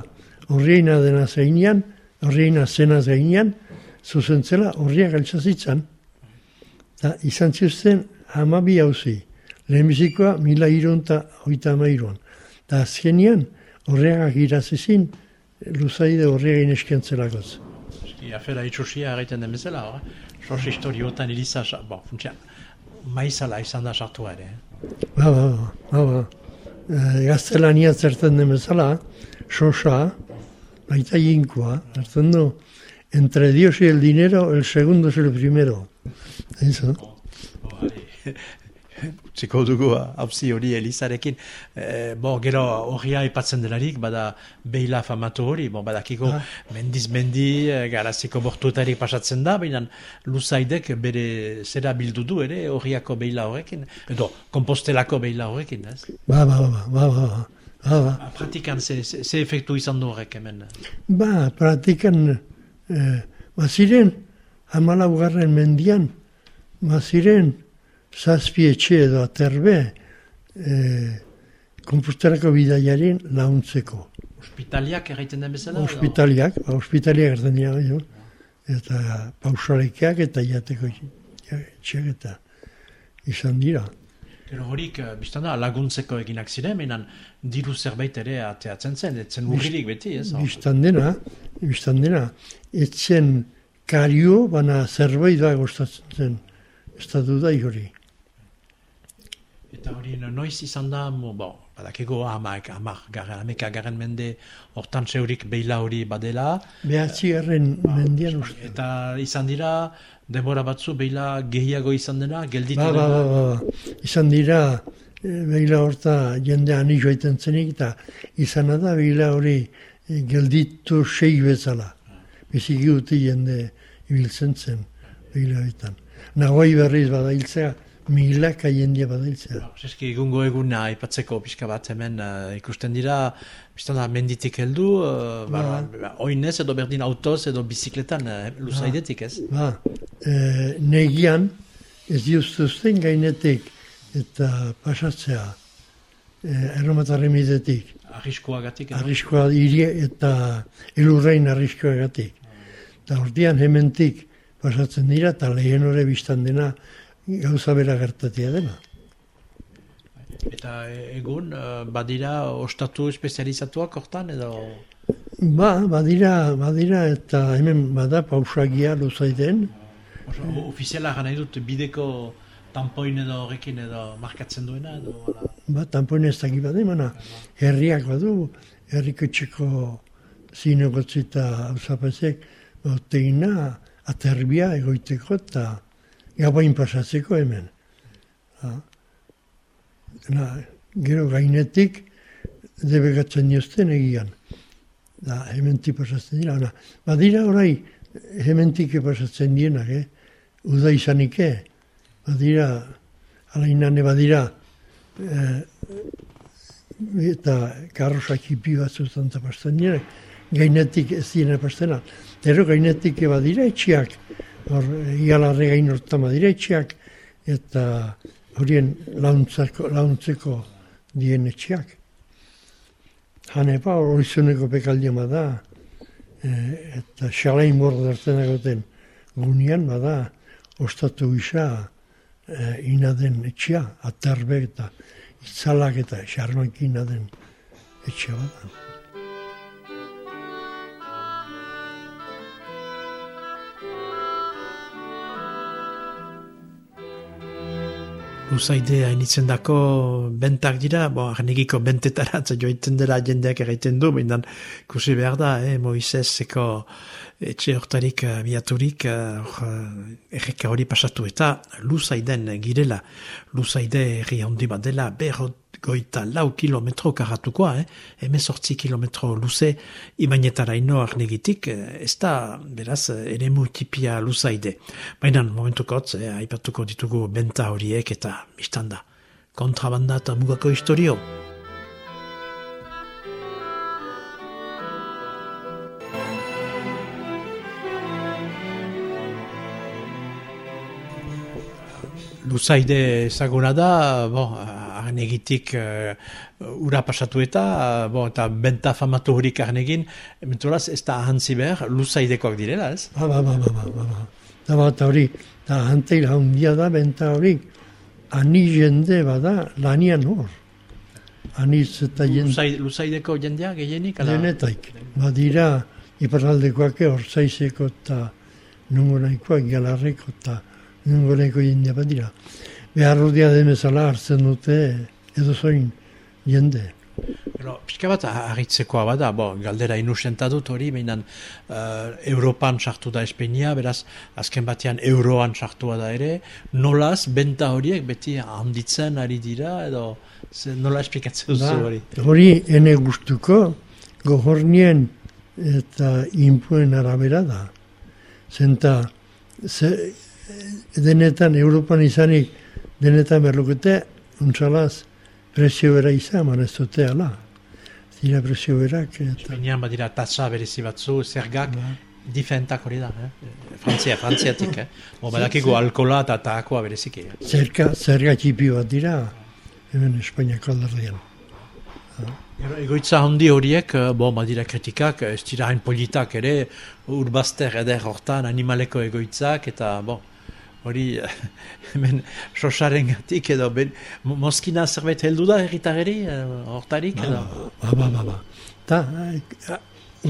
horreina dena zeinean, horreina zena zeinean, zuzentzela horria galtsazitzan. Da, izan ziusten hamabi hauzi. Lehenbizikoa mila irunta oita amairuan. Da azkenian horreagak irazizin luzaide horreagin eskentzelakoz. Eski, afera itxusia egiten den bezala, hor, sos historiotan iliza, sa- bo, funtsia, maizala izan da sartu ere. eh? Ba, ba, ba, ba. E, gaztelania zerten den bezala, sosa, baita jinkua, zerten du, entre Dios y el dinero, el segundo es el primero. Eso. Utziko dugu hauzi hori Elizarekin. E, bo, gero horria aipatzen delarik, bada beila famatu hori, bo, badakiko Ah. mendiz mendi, eh, garaziko bortuetarik pasatzen da, baina luzaidek bere zera bildu du ere horriako beila horrekin, edo kompostelako beila horrekin, ez? Ba, ba, ba, ba, ba, ba, ba, ba. Pratikan ze, ze, efektu izan du horrek hemen. Ba, praktikan, eh, baziren, hamalaugarren mendian, baziren, zazpi etxe edo aterbe, eh, kompostelako bidaiaren launtzeko. Hospitaliak erraiten den bezala? edo? Hospitaliak, ba, hospitaliak erten dira, jo. eta pausalekeak eta jateko ja- etxeak eta izan dira. Gero horik, eh, biztan da, laguntzeko eginak ziren, menan diru zerbait ere ateatzen zen, etzen urririk beti, ez? hor? Bistan dena, bistan dena, etzen kario, bana zerbait da gustatzen zen, estatu da hori. Eta hori no- noiz izan da, mo, bo, badakiko hamak, hamak, garen, ameka garen mende, hortan zeurik beila hori badela, Behatzi garren mendian uste. eta izan dira, denbora batzu beila gehiago izan dena, gelditu Ba, ba, dena. ba, ba, ba. Izan dira, e, behila horta jende ani joiten zenik, eta izan da behila hori e, gelditu sei bezala. Biziki uti jende ibiltzen zen behila horietan. Nagoi berriz bada hiltzea, milaka jendea bada hiltzea. Zeski egungo eguna aipatzeko pixka bat hemen eh, ikusten dira, biztan da menditik heldu, uh, ba, ba, oinez edo berdin autoz edo bizikletan uh, luzaidetik ez? Ba, e, negian ez diuztuzten gainetik eta pasatzea e, erromatarremidetik. Arriskoagatik. edo? arriskoa hiri eta elurrein arriskoagatik. Eta ordian hementik pasatzen dira eta lehen hori biztan dena gauza bera gertatia dena. Eta e- egun, eh, badira ostatu espezializatuak hortan edo... Ba, badira, badira eta hemen bada pausagia o- ofiziala gana dut bideko tampoin edo horrekin edo markatzen duena edo... hala. Ba, tampon ez dakit bada emana, herriak badu, herriko txeko zinegotzi eta hausapazek, oteina aterbia egoiteko eta gabain pasatzeko hemen. Ha. Na, gero gainetik debegatzen jozten egian. Da, hementik pasatzen dira. Ona, badira orai hementik pasatzen dienak, eh? Uda izanik, eh? Badira, alainane badira, eh, eta karrosak hipi batzutan eta pasten dira, gainetik ez dira pastena. Pero gainetik badira etxeak, hor, ialarre gain hortan badira etxeak, eta horien launtzeko, launtzeko dien etxeak. Hanepa horizoneko pekaldia bada, eh, eta xalain bordertzen egoten gunean bada, ostatu gisa eh, ina den etxea, aterbe eta itzalak eta xarmak ina den etxea bada. Luzaide hainitzen dako bentak dira, bo, arnegiko bentetaratza joiten dela jendeak erraiten du, bindan kusi behar da, eh, Moiseseko etxe hortarik abiaturik uh, erreka hori pasatu eta luzaiden girela, luzaide erri handi bat dela, berro goita lau kilometro karatukoa, eh? hemen sortzi kilometro luze imainetara ino arnegitik, ez da, beraz, ere multipia luzaide. Baina, momentukotz, eh, aipatuko ditugu benta horiek eta mistanda. Kontrabanda eta mugako historio. Luzaide ezaguna da, bon, arnegitik uh, ura pasatu eta, uh, bon, eta benta famatu horik arnegin, ementuraz ez da ahantzi behar, luzaidekoak direla, ez? Ba, ba, ba, ba, ba, ba, ba. Da bat hori, da hanteil handia da benta hori, ani jende bada lanian hor. Aniz eta jende. Luzai, luzaideko jendea gehienik? Ala? Denetaik. Badira, iparraldekoak hor zaizeko eta nungo nahikoak galarreko eta nungo nahiko jendea badira. Behar rodia demezala hartzen dute edo zoin jende. Pero, pixka bat harritzekoa bada, bo, galdera inusenta dut hori, behinan uh, Europan sartu da Espeinia, beraz, azken batean Euroan sartua da ere, nolaz, benta horiek beti handitzen ari dira, edo ze, nola esplikatzen duzu Ba, hori? hori ene gustuko gogornien eta inpuen arabera da. Zenta, ze, denetan Europan izanik, denetan berlukete, untsalaz, prezio bera izan, man ez dute ala. Dira prezio berak. Eta, Espainian badira tatsa berezi batzu, zergak, Ba. difentak hori da, eh? Frantzia, frantziatik, eh? Bo, badakigu alkola eta takoa bereziki. Eh? zerga, zerga txipi bat dira, hemen Espainiako aldarrian. Gero, Egoitza handi horiek, eh, bo, badira kritikak, ez dira hain politak ere, urbazter eder hortan animaleko egoitzak, eta, bo, hori, eh, hemen, sosaren gatik, edo, ben, mo- moskina zerbait heldu da erritageri, eh, hortarik, edo? Ba, ba, ba, ba. Ta, eh,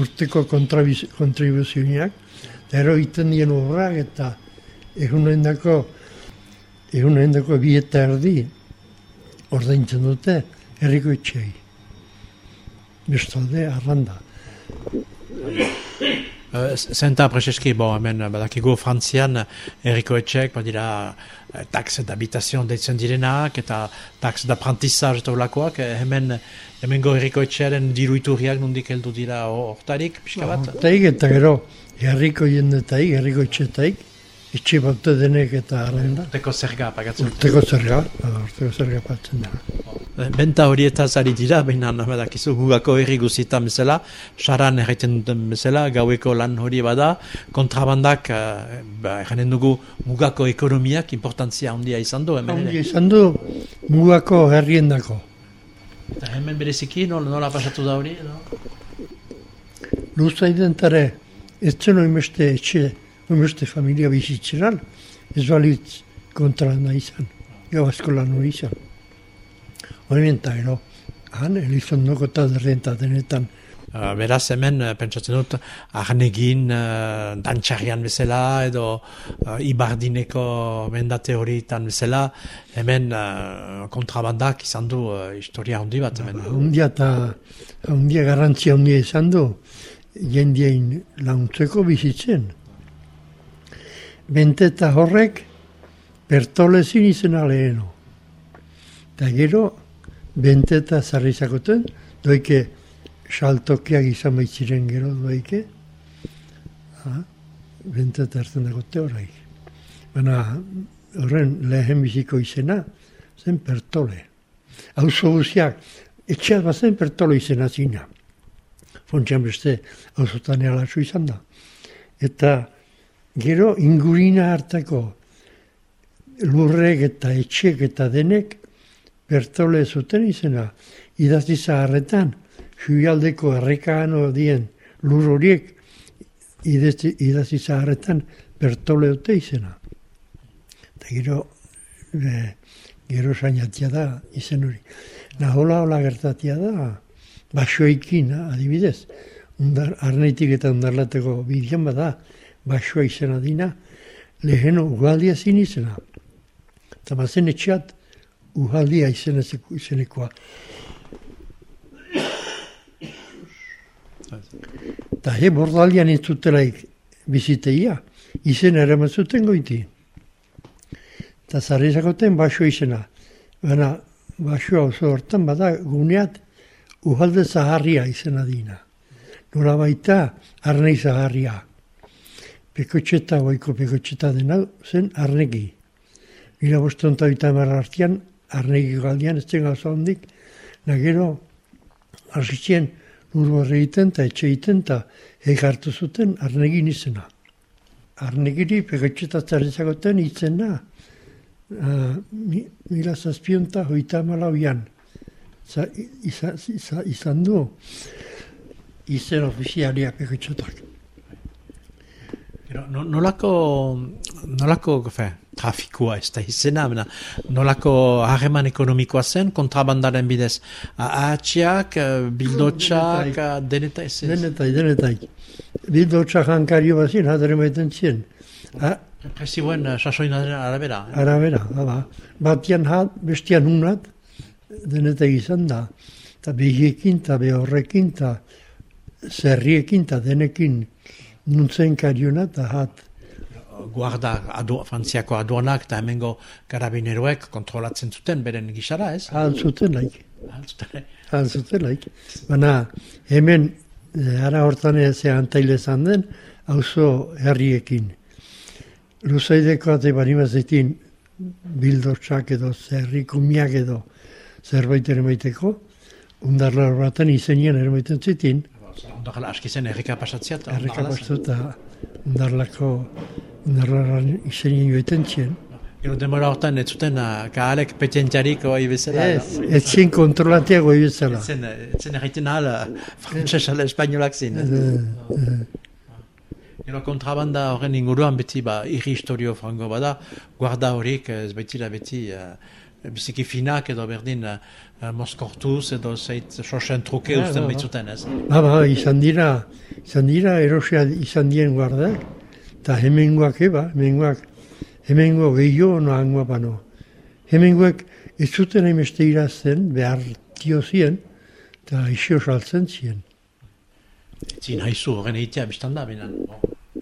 urteko kontribuzioak, eta ero iten dien obrak eta egunen dako, egunen dako bi eta erdi ordaintzen dute herriko etxei. Bestalde, arranda. Uh, Zenta prezeski, bo, hemen, badakigu frantzian, erriko badira, uh, tax d'habitazion deitzen direnak, eta tax d'apprentissage eta ulakoak, eh, hemen, hemengo erriko etxearen diru iturriak nondik heldu dira ho- hortarik, pixka bat? Taik eta gero, herriko jendetaik, herriko etxetaik, etxe baute denek eta arrenda. Urteko zerga pagatzen. Urteko zerga, ba, urteko zerga patzen da. Eh, Benta horietaz ari dira, baina badakizu gugako herri guzitan bezala, saran erraiten duten bezala, gaueko lan hori bada, kontrabandak, uh, ba, erranen dugu mugako ekonomiak importantzia handia izan du, hemen ere. izan du mugako herriendako. Eta hemen bereziki, nola, nola pasatu da hori, edo? Luzaiden tare, ez zen oimeste etxe, oimeste familia bizitzeran, ez balitz kontra nahi izan, gabazko lan hori izan. Hori eta gero, han, elizondoko eta derrenta denetan, Uh, beraz hemen, eh, pentsatzen dut, arnegin, uh, dantxarrian bezala, edo uh, ibardineko mendate horietan bezala, hemen uh, kontrabandak izan du uh, historia handi bat, hemen. handia eta handia garrantzia handia izan du, jendien launtzeko bizitzen. Benteta horrek, bertolezin izena leheno. Eta gero, benteta zarri zakoten, doike saltokiak izan baitziren gero doike, ha, benteta hartzen dagote horreik. Baina horren lehen biziko izena, zen pertole. Auzo guziak, etxeat bazen pertolo izena zina. Fontxan beste, auzotan izan da. Eta gero ingurina hartako lurrek eta etxek eta denek bertole zuten izena. Idazi zaharretan, juialdeko errekaan dien lur horiek idazi, zaharretan bertole dute izena. Eta gero, e, gero sainatia da izen hori. Na hola hola gertatia da, basoekin adibidez, undar, arneitik eta undarlateko bidean bada, basoa izena dina, leheno ugaldia zin izena. Eta bazen etxeat uhaldia izenezeko- izenekoa. Eta he bordalian entzutelaik biziteia, izen ere zuten goiti. Eta zarrizakoten baso izena. Baina basoa oso hortan bada guneat uhalde zaharria izena dina. Nola baita arnei zaharria. Pekotxeta, goiko pekotxeta dena zen arnegi. Mila boston eta bita marra arnegi galdian, ez zen gauza hondik, na gero, hasitzen urbo egiten eta etxe egiten eta egartu zuten arnegin izena. Arnegiri pekotxeta zarrizakoten izena, uh, mi, mila zazpionta hoita malauian. Za, izan, izan, izan du izen ofizialia pekotxetak. Gero, no, nolako, nolako fe, trafikoa ez da izena, bena, nolako harreman ekonomikoa zen, kontrabandaren bidez. Ahatxiak, bildotxak, deneta ez ez. Denetai, denetai. Bildotxa jankario bazin, hadere maiten zien. A, Represiboen uh, sasoinaren arabera. eh? arabera, baba. Batian hat, bestian unat, denetai izan da. Eta behiekin, eta behorrekin, eta zerriekin, eta denekin nuntzen kariona, eta hat. Guarda, adu, frantziako aduanak eta hemengo karabineroek kontrolatzen zuten beren gisara, ez? Han zuten laik. Ahal zuten, laik. Baina hemen, eh, ara hortan ez antaile zan den, auzo herriekin. Luzaideko ate bari mazetin bildotxak edo zerri kumiak edo zerbait ere maiteko, undarlar baten izenien ere zitin, Ondakala, aski zen erreka pasatzea eta erreka bastu eta undarlako undarlaran izenien joiten txien. Gero demora hortan ez zuten uh, kahalek petentjarik oi bezala. Ez, ez zien kontrolatiago ibezala. Ez zen, ez zen egiten ahal, uh, frantzes ala espainolak zin. Gero kontrabanda horren inguruan beti ba, irri historio frango bada, guarda horik ez betila beti uh, biziki finak edo berdin uh, moskortuz edo zeit sosen truke Ja, usten ba, ba. behitzuten ez. Ba, ba, izan dira, izan dira erosia izan dien guardak, eta hemengoak eba, hemengoak, hemengo gehiago no hangoa bano. Hemengoak ez zuten hainbeste irazten, behar tio zien, eta isio saltzen zien. Zin haizu horren egitea biztan da binan.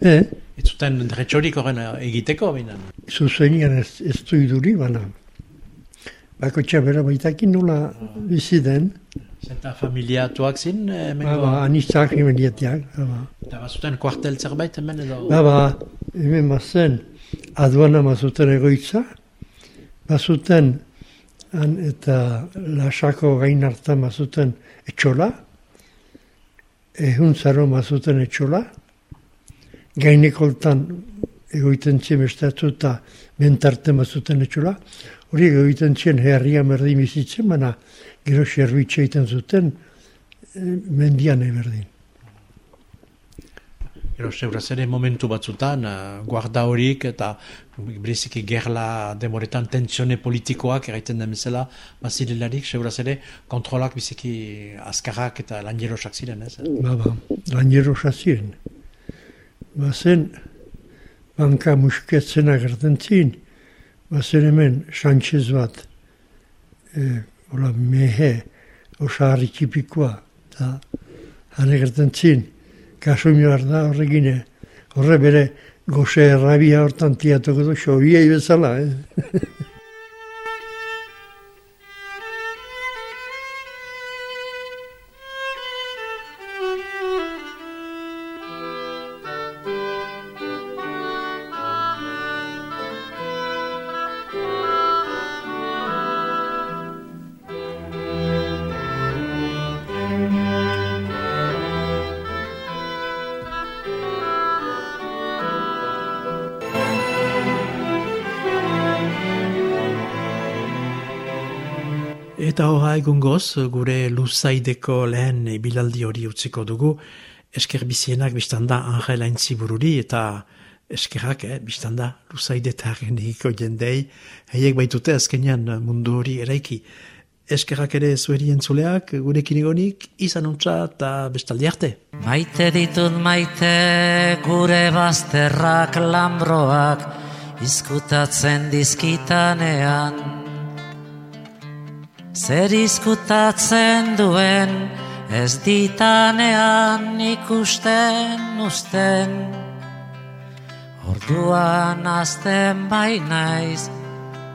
Eh, Ez zuten dretxorik horren egiteko binan. zuzenian ez, ez du iduri, bana. Bako txabera baitakin nola bizi den, Zenta familiatuak zin, eh, ba, ba, anistak imediatiak, ba, ba. eta bazuten kuartel zerbait hemen edo. Ba, ba, hemen bazen aduana mazuten egoitza, bazuten han eta lasako gain hartan bazuten etxola, ehuntzaro mazuten etxola, gainekoltan egoiten zien bestatu eta bentarten bazuten etxola, hori egoiten zien herria merdi bizitzen, baina gero serbitxe egiten zuten eh, mendian eberdin. Gero, seuraz ere momentu batzutan, uh, guarda horik eta bereziki gerla demoretan tentsione politikoak erraiten den bezala, bazirelarik, seuraz ere kontrolak biziki azkarrak eta lanjerosak ziren, ez? Ba, ba, lanjero ziren. Ba zen, banka musketzena gerten zin, ba zen hemen Sánchez bat, e, hola, mehe, osaharri txipikoa, eta hane gerten zin, behar da horregine, horre bere goze errabia hortan tiatuko du, xobiei bezala, eh? egungoz, gure luzaideko lehen bilaldi hori utziko dugu, esker bizienak biztanda Angel Aintzibururi eta eskerrak, eh, biztanda luzaidetaren egiko jendei, heiek baitute azkenean mundu hori eraiki. Eskerrak ere zueri entzuleak, gurekin egonik, izan untza eta bestaldi arte. Maite ditut maite gure bazterrak lambroak izkutatzen dizkitanean. Zer izkutatzen duen, ez ditanean ikusten usten. Orduan azten bai naiz,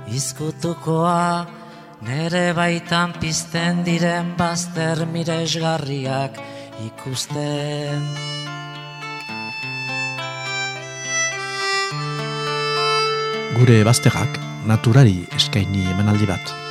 izkutukoa, nere baitan pizten diren bazter miresgarriak ikusten. Gure bazterrak naturari eskaini emanaldi bat.